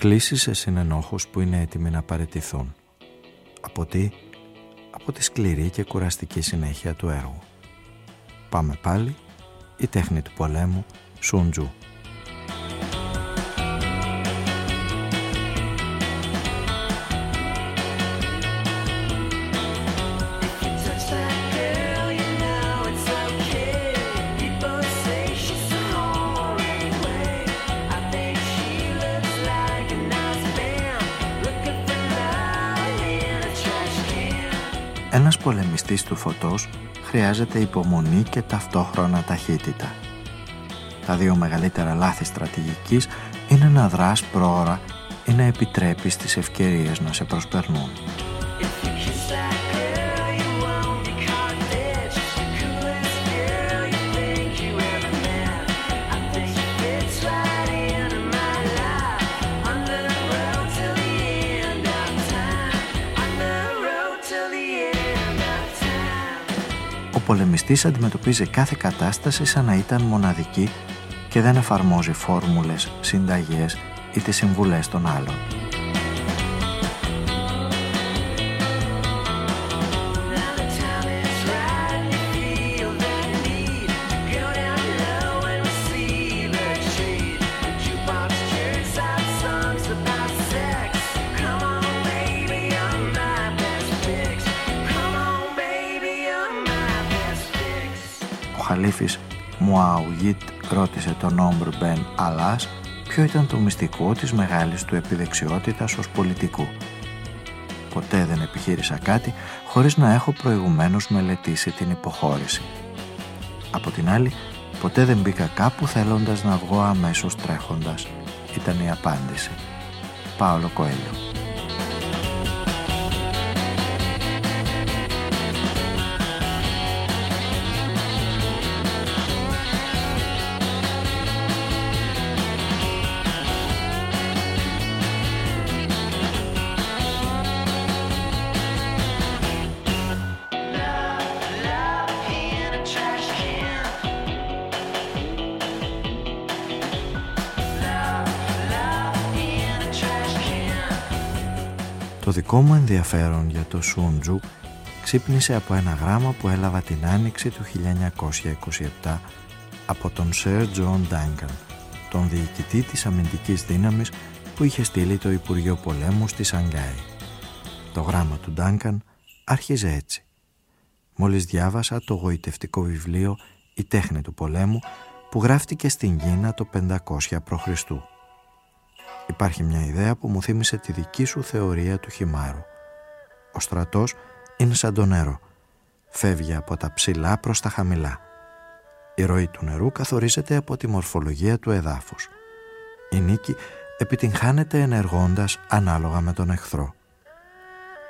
Κλήσεις σε συνενόχους που είναι έτοιμοι να παραιτηθούν. Από τι; Από τη σκληρή και κουραστική συνέχεια του έργου. Πάμε πάλι, η τέχνη του πολέμου, Σούντζου. Ένας πολεμιστής του φωτός χρειάζεται υπομονή και ταυτόχρονα ταχύτητα. Τα δύο μεγαλύτερα λάθη στρατηγικής είναι να δράς πρόωρα ή να επιτρέπεις τις ευκαιρίες να σε προσπερνούν. Πολεμιστής αντιμετωπίζει κάθε κατάσταση σαν να ήταν μοναδική και δεν εφαρμόζει φόρμουλες, συνταγές ή τις συμβουλές των άλλων. Μουαουγίτ ρώτησε τον Όμπρ Μπεν Αλάς ποιο ήταν το μυστικό της μεγάλης του επιδεξιότητας ως πολιτικού. Ποτέ δεν επιχείρησα κάτι χωρίς να έχω προηγουμένως μελετήσει την υποχώρηση. Από την άλλη, ποτέ δεν μπήκα κάπου θέλοντας να βγω αμέσως τρέχοντας. Ήταν η απάντηση. Πάολο Κοέλιο. Το δικό μου ενδιαφέρον για το Σούντζου ξύπνησε από ένα γράμμα που έλαβα την άνοιξη του 1927 από τον Sir John Duncan, τον διοικητή της αμυντικής δύναμης που είχε στείλει το Υπουργείο Πολέμου στη Σανγκάη. Το γράμμα του Duncan άρχιζε έτσι. Μόλις διάβασα το γοητευτικό βιβλίο «Η τέχνη του πολέμου» που γράφτηκε στην Κίνα το 500 π.Χ. Υπάρχει μια ιδέα που μου θύμισε τη δική σου θεωρία του χυμάρου. Ο στρατός είναι σαν το νερό. Φεύγει από τα ψηλά προς τα χαμηλά. Η ροή του νερού καθορίζεται από τη μορφολογία του εδάφους. Η νίκη επιτυγχάνεται ενεργώντας ανάλογα με τον εχθρό.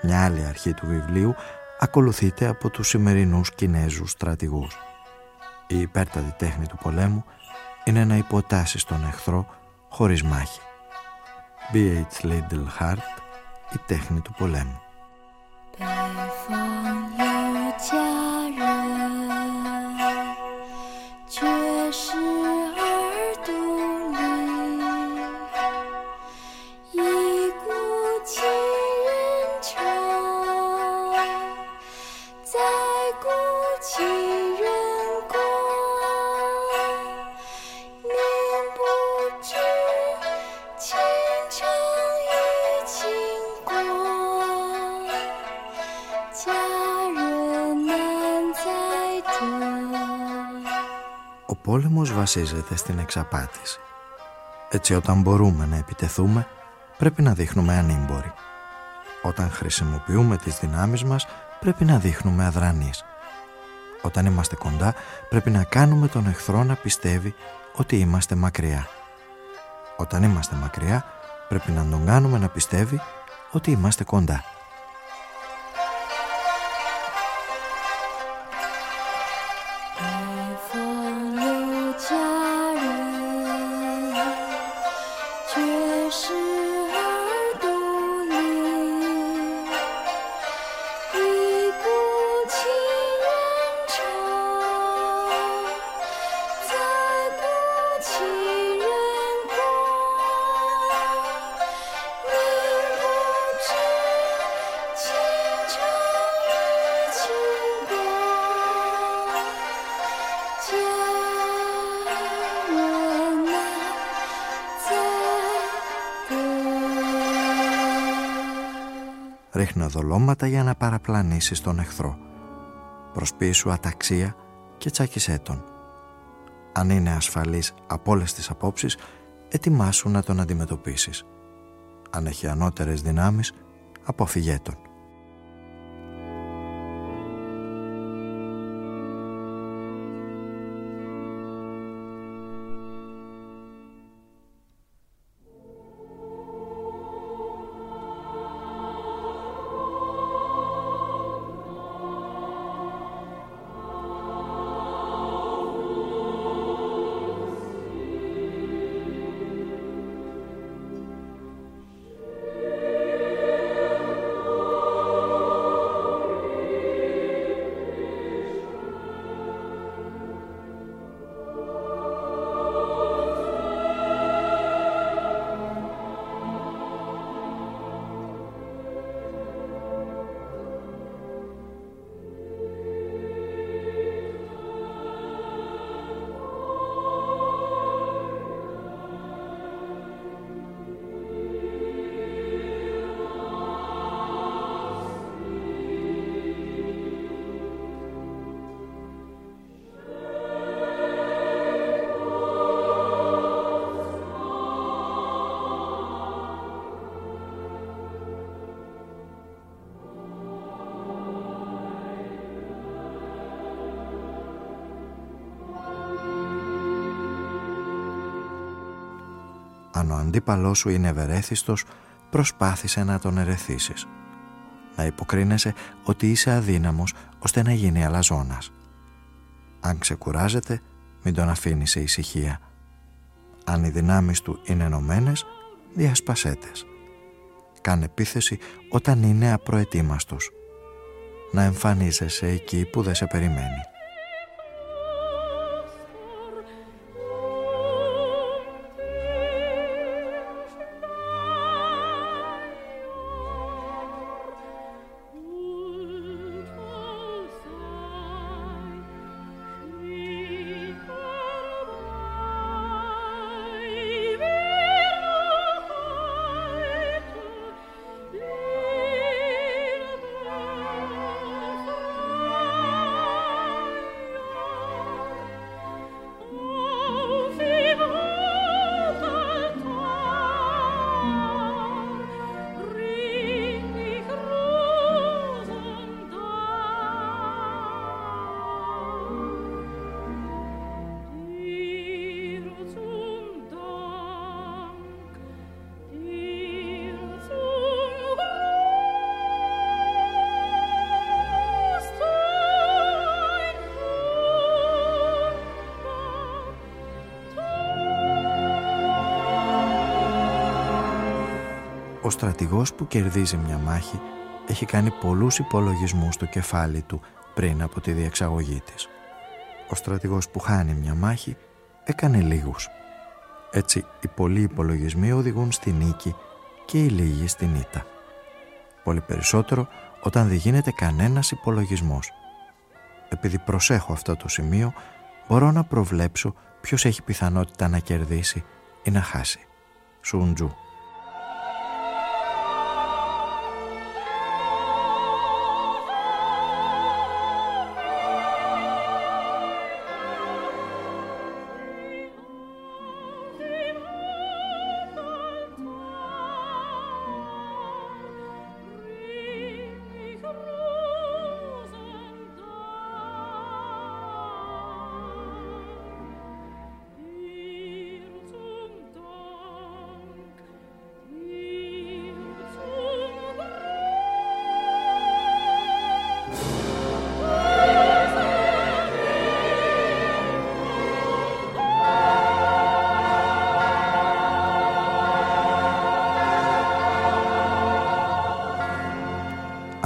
Μια άλλη αρχή του βιβλίου ακολουθείται από τους σημερινούς Κινέζους στρατηγούς. Η υπέρτατη τέχνη του πολέμου είναι να υποτάσεις τον εχθρό χωρίς μάχη. B.H. Liddell Hart, η τέχνη του πολέμου. Πόλεμος βασίζεται στην εξαπάτηση. Έτσι όταν μπορούμε να επιτεθούμε πρέπει να δείχνουμε ανήμποροι. Όταν χρησιμοποιούμε τις δυνάμεις μας πρέπει να δείχνουμε αδρανείς. Όταν είμαστε κοντά πρέπει να κάνουμε τον εχθρό να πιστεύει ότι είμαστε μακριά. Όταν είμαστε μακριά πρέπει να τον κάνουμε να πιστεύει ότι είμαστε κοντά. Ρίχνε δολώματα για να παραπλανήσεις τον εχθρό. Προσπίσου αταξία και τσάκισέ τον. Αν είναι ασφαλής από όλες τις απόψεις, ετοιμάσου να τον αντιμετωπίσεις. Αν έχει ανώτερες δυνάμεις, αποφυγέ τον. Αν ο αντίπαλός σου είναι ευερέθιστος, προσπάθησε να τον ερεθίσεις. Να υποκρίνεσαι ότι είσαι αδύναμος ώστε να γίνει αλαζόνας. Αν ξεκουράζεται, μην τον αφήνει σε ησυχία. Αν οι δυνάμεις του είναι ενωμένες, διασπασέτες. Κάνε επίθεση όταν είναι απροετοίμαστος. Να εμφανίζεσαι εκεί που δεν σε περιμένει. Στρατηγός που κερδίζει μια μάχη έχει κάνει πολλούς υπολογισμούς στο κεφάλι του πριν από τη διεξαγωγή της. Ο στρατηγός που χάνει μια μάχη έκανε λίγους. Έτσι οι πολλοί υπολογισμοί οδηγούν στη νίκη και οι λίγοι στην ήττα. Πολύ περισσότερο όταν δεν γίνεται κανένας υπολογισμός. Επειδή προσέχω αυτό το σημείο, μπορώ να προβλέψω ποιος έχει πιθανότητα να κερδίσει ή να χάσει. Σουντζού.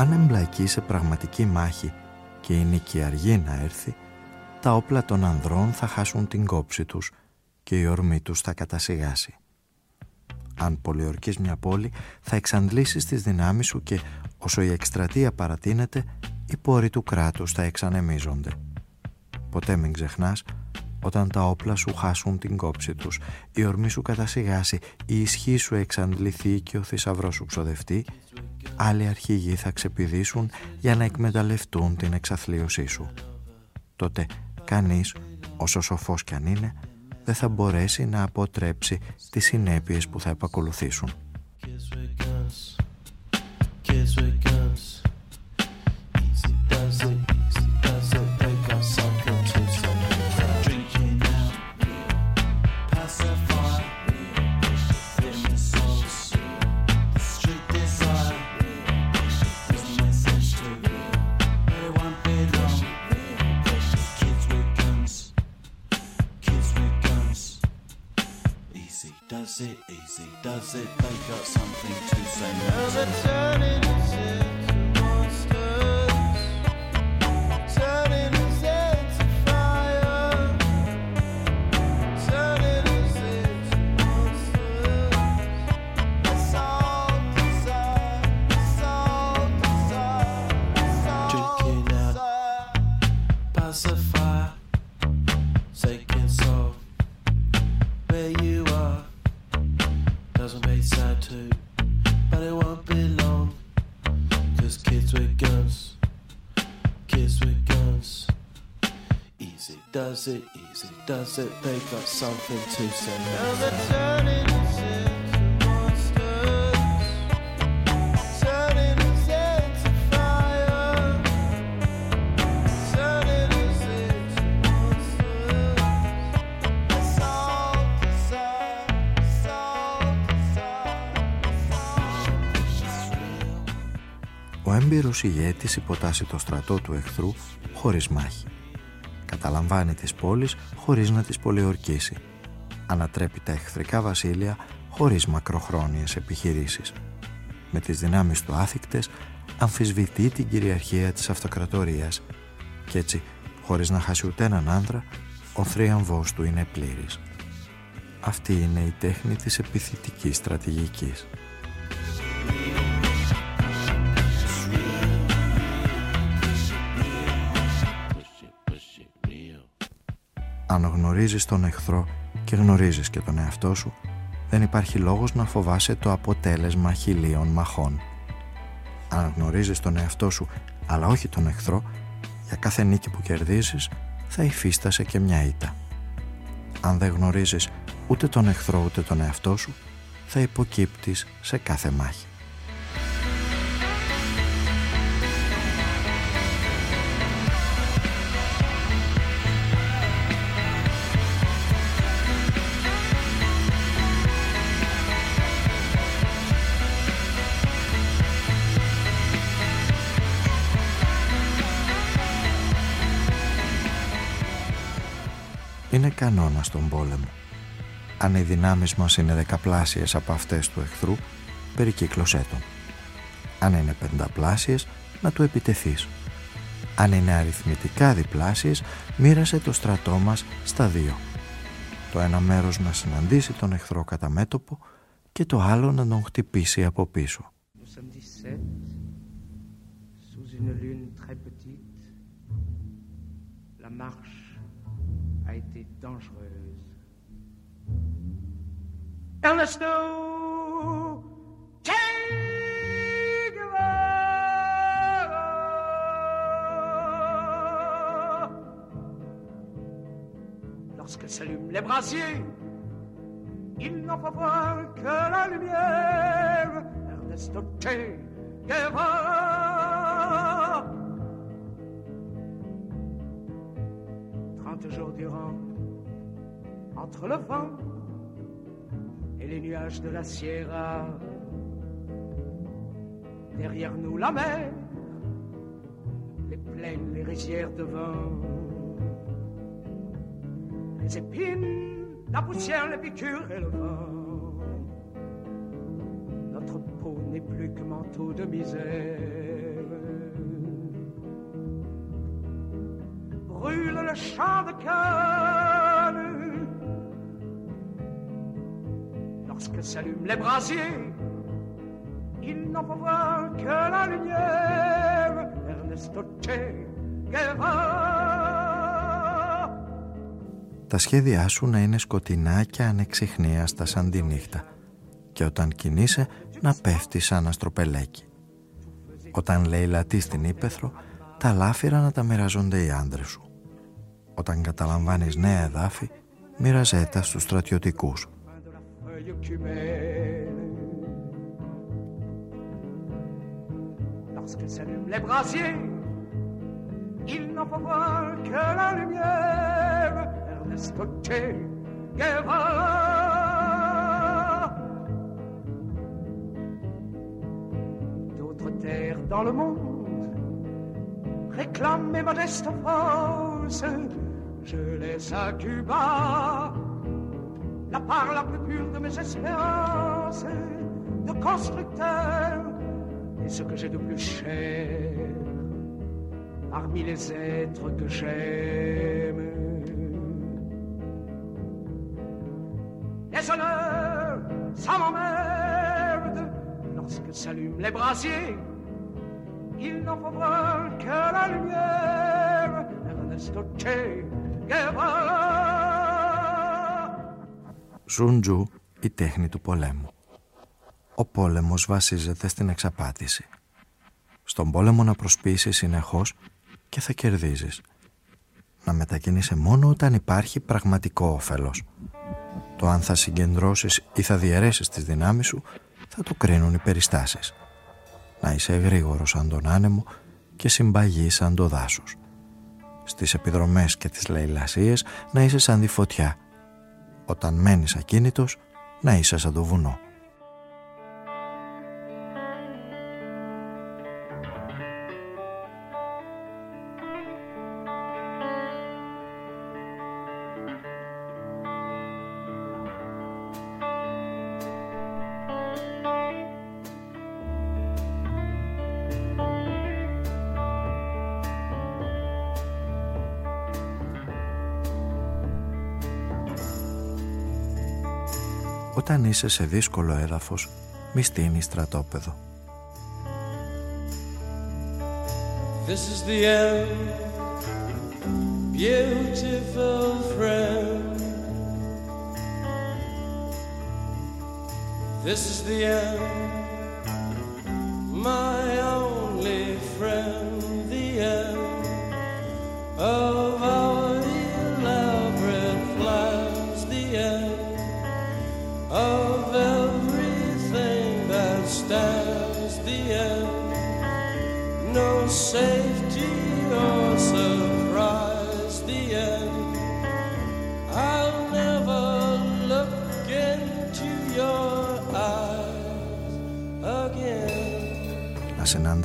Αν εμπλακεί σε πραγματική μάχη και η νίκη αργεί να έρθει, τα όπλα των ανδρών θα χάσουν την κόψη τους και η ορμή τους θα κατασυγάσει. Αν πολιορκείς μια πόλη, θα εξαντλήσεις τις δυνάμεις σου και όσο η εκστρατεία παρατείνεται, οι πόροι του κράτους θα εξανεμίζονται. Ποτέ μην ξεχνάς, όταν τα όπλα σου χάσουν την κόψη τους, η ορμή σου κατασυγάσει, η ισχύ σου εξαντληθεί και ο θησαυρός σου ξοδευτεί, άλλοι αρχηγοί θα ξεπηδήσουν για να εκμεταλλευτούν την εξαθλίωσή σου. Τότε κανείς, όσο σοφός κι αν είναι, δεν θα μπορέσει να αποτρέψει τις συνέπειες που θα επακολουθήσουν. Ο έμπειρος ηγέτης υποτάσσει το στρατό του εχθρού χωρίς μάχη καταλαμβάνει τις πόλεις χωρίς να τις πολιορκήσει. Ανατρέπει τα εχθρικά βασίλεια χωρίς μακροχρόνιες επιχειρήσεις. Με τις δυνάμεις του άθικτες αμφισβητεί την κυριαρχία της αυτοκρατορίας και έτσι, χωρίς να χάσει ούτε έναν άνδρα, ο θρίαμβός του είναι πλήρης. Αυτή είναι η τέχνη της επιθετικής στρατηγικής. Αν γνωρίζεις τον εχθρό και γνωρίζεις και τον εαυτό σου, δεν υπάρχει λόγος να φοβάσαι το αποτέλεσμα χιλίων μαχών. Αν γνωρίζεις τον εαυτό σου, αλλά όχι τον εχθρό, για κάθε νίκη που κερδίζεις θα υφίστασε και μια ήττα. Αν δεν γνωρίζεις ούτε τον εχθρό ούτε τον εαυτό σου, θα υποκύπτεις σε κάθε μάχη. Είναι κανόνα στον πόλεμο. Αν οι δυνάμεις μας είναι δεκαπλάσιες από αυτές του εχθρού, περικύκλωσέ τον. Αν είναι πενταπλάσιες, να του επιτεθείς. Αν είναι αριθμητικά διπλάσιες, μοίρασε το στρατό μας στα δύο. Το ένα μέρος να συναντήσει τον εχθρό κατά μέτωπο και το άλλο να τον χτυπήσει από πίσω. La marche a été dangereuse. Ernesto Che Lorsqu'elle s'allume les brasiers, il n'en faut voir que la lumière. Ernesto Che Guevara. le vent et les nuages de la Sierra. Derrière nous la mer, les plaines, les rizières de vin, les épines, la poussière, les piqûres et le vent. Notre peau n'est plus que manteau de misère. Brûle le champ de cœur Lorsque s'allument les brasiers, il n'en faut voir que la lumière. Ernesto Che Guevara. Τα σχέδιά σου να είναι σκοτεινά και ανεξιχνίαστα σαν τη νύχτα και όταν κινείσαι να πέφτει σαν αστροπελέκι. Όταν λέει λατή στην ύπεθρο, τα λάφυρα να τα μοιραζόνται οι άντρες σου. Όταν καταλαμβάνεις νέα εδάφη, μοιραζέ τα στους στρατιωτικούς. Lorsque s'allument les brasiers, il n'en faut voir que la lumière. Ernesto Che Guevara. D'autres terres dans le monde réclament mes modestes forces. Je laisse à Cuba la part la plus pure de mes espérances de constructeur et ce que j'ai de plus cher parmi les êtres que j'aime. Les honneurs, ça m'emmerde lorsque s'allument les brasiers. Il n'en voir que la lumière. Ernesto Che Guevara. Ζουντζου, η τέχνη του πολέμου. Ο πόλεμος βασίζεται στην εξαπάτηση. Στον πόλεμο να προσπίσεις συνεχώς και θα κερδίζεις. Να μετακινείσαι μόνο όταν υπάρχει πραγματικό όφελος. Το αν θα συγκεντρώσεις ή θα διαιρέσεις τις δυνάμεις σου θα το κρίνουν οι περιστάσεις. Να είσαι γρήγορος σαν τον άνεμο και συμπαγής σαν το δάσος. Στις επιδρομές και τις λαϊλασίες να είσαι σαν τη φωτιά. Όταν μένεις ακίνητος να είσαι σαν το βουνό. Όταν είσαι σε δύσκολο έδαφος, μη στείνεις στρατόπεδο. This is the end, beautiful friend. This is the end, my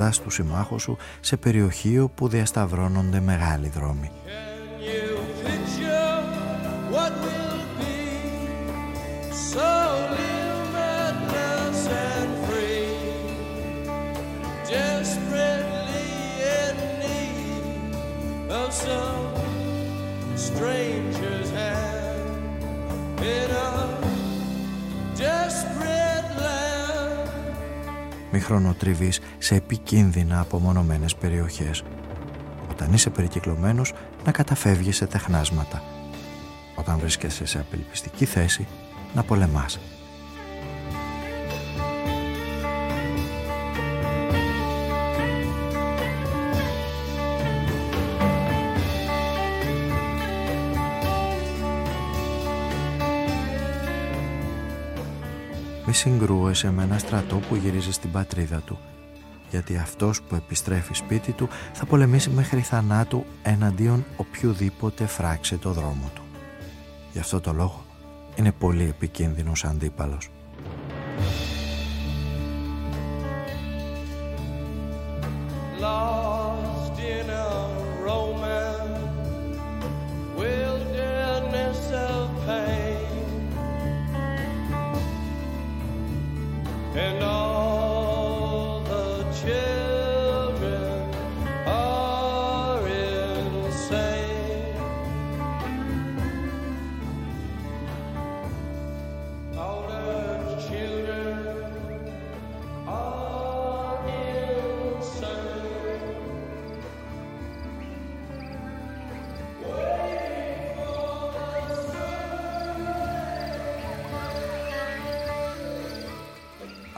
Να συναντάς τους συμμάχους σου σε περιοχή όπου διασταυρώνονται μεγάλοι δρόμοι. Can you picture what will Μη χρονοτριβείς σε επικίνδυνα απομονωμένες περιοχές. Όταν είσαι περικυκλωμένος, να καταφεύγεις σε τεχνάσματα. Όταν βρίσκεσαι σε απελπιστική θέση, να πολεμάς. Μη συγκρούεσαι με ένα στρατό που γυρίζει στην πατρίδα του, γιατί αυτός που επιστρέφει σπίτι του θα πολεμήσει μέχρι θανάτου εναντίον οποιοδήποτε φράξει το δρόμο του. Γι' αυτό το λόγο είναι πολύ επικίνδυνος αντίπαλος. lost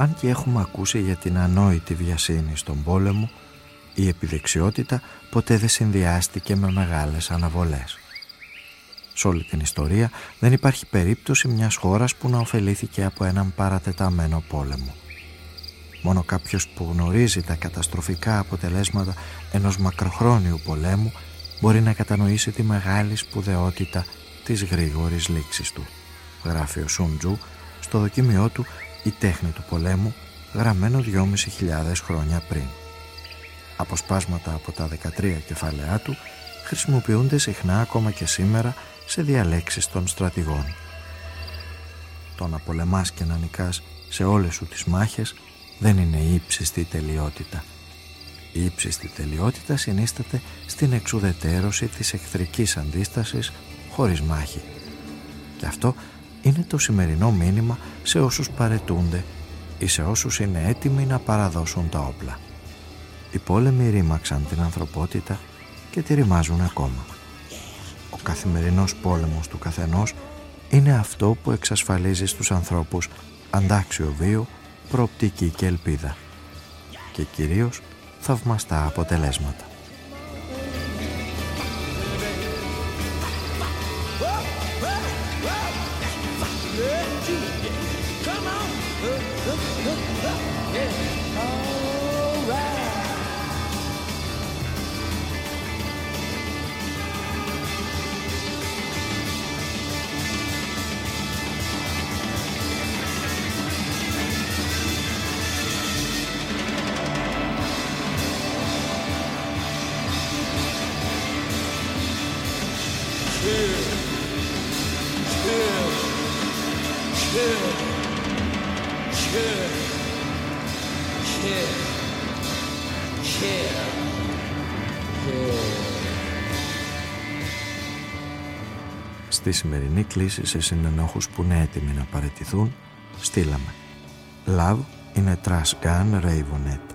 Αν και έχουμε ακούσει για την ανόητη βιασύνη στον πόλεμο, η επιδεξιότητα ποτέ δεν συνδυάστηκε με μεγάλες αναβολές. Σε όλη την ιστορία δεν υπάρχει περίπτωση μιας χώρας που να ωφελήθηκε από έναν παρατεταμένο πόλεμο. Μόνο κάποιος που γνωρίζει τα καταστροφικά αποτελέσματα ενός μακροχρόνιου πολέμου μπορεί να κατανοήσει τη μεγάλη σπουδαιότητα της γρήγορης λήξης του. Γράφει ο Σούντζου στο δοκίμιό του «Η τέχνη του πολέμου» γραμμένο 2.500 χρόνια πριν. Αποσπάσματα από τα 13 κεφάλαιά του χρησιμοποιούνται συχνά ακόμα και σήμερα σε διαλέξεις των στρατηγών. Το να πολεμάς και να νικάς σε όλες σου τις μάχες δεν είναι η ύψιστη τελειότητα. Η ύψιστη τελειότητα συνίσταται στην εξουδετέρωση της εχθρικής αντίστασης χωρίς μάχη. Και αυτό είναι το σημερινό μήνυμα σε όσους παρετούνται ή σε όσους είναι έτοιμοι να παραδώσουν τα όπλα. Οι πόλεμοι ρήμαξαν την ανθρωπότητα και τη ρημάζουν ακόμα. Ο καθημερινός πόλεμος του καθενός είναι αυτό που εξασφαλίζει στους ανθρώπους αντάξιο βίο, προοπτική και ελπίδα και κυρίως θαυμαστά αποτελέσματα. Στη σημερινή κλίση σε συνενόχους που είναι έτοιμοι να παρετηθούν, στείλαμε Love είναι Trash Gun Ravenette.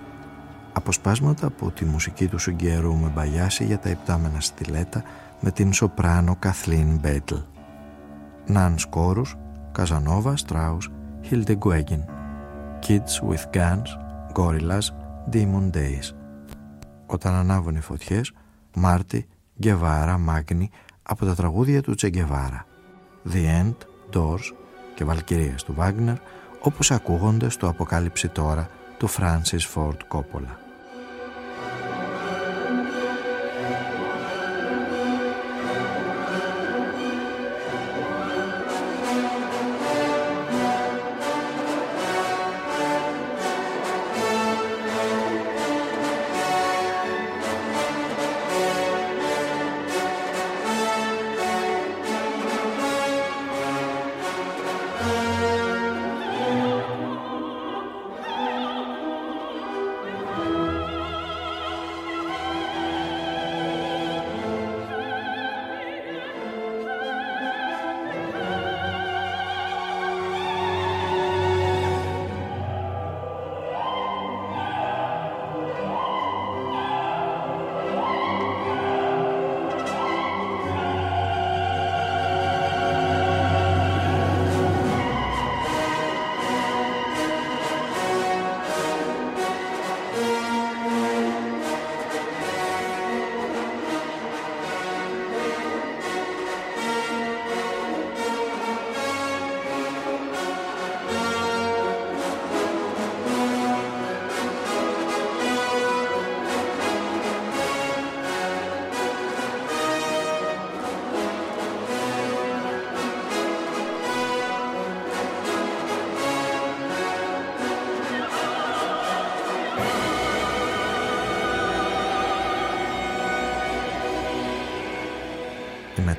Αποσπάσματα από τη μουσική του συγκαιρού με μπαγιάσει για τα υπτάμενα στιλέτα με την σοπράνο Καθλίν Μπέτλ. Ναν Σκόρους, Καζανόβα Στράους, Hilde Guegin. Kids with Guns, Gorillas, Demon Days. Όταν ανάβουν οι φωτιές, Μάρτι, Γκεβάρα, Μάγνη, από τα τραγούδια του Τσεγκεβάρα The End, Doors και Βαλκυρίες του Βάγνερ όπως ακούγονται στο «Αποκάλυψη τώρα» του Francis Ford Coppola.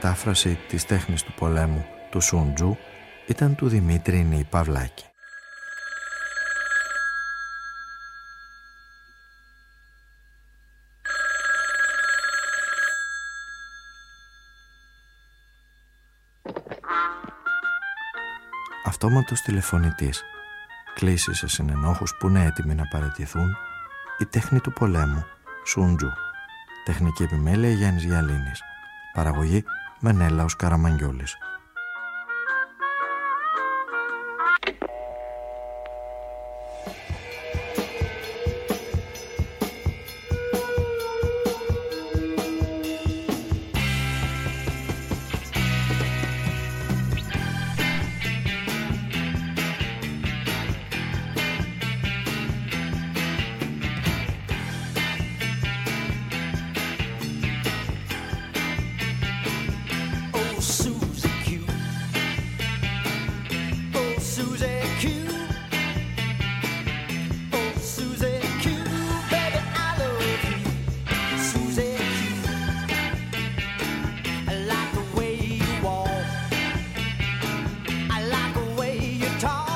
Μετάφραση της τέχνης του πολέμου του Σούντζου ήταν του Δημήτρη Νι Παυλάκη. Αυτόματος τηλεφωνητής κλείσει σε συνενόχους που είναι έτοιμοι να παρατηθούν η τέχνη του πολέμου Σούντζου τεχνική επιμέλεια Γιάννης Γιαλίνης παραγωγή Μενέλαος Καραμαγγιόλης. guitar.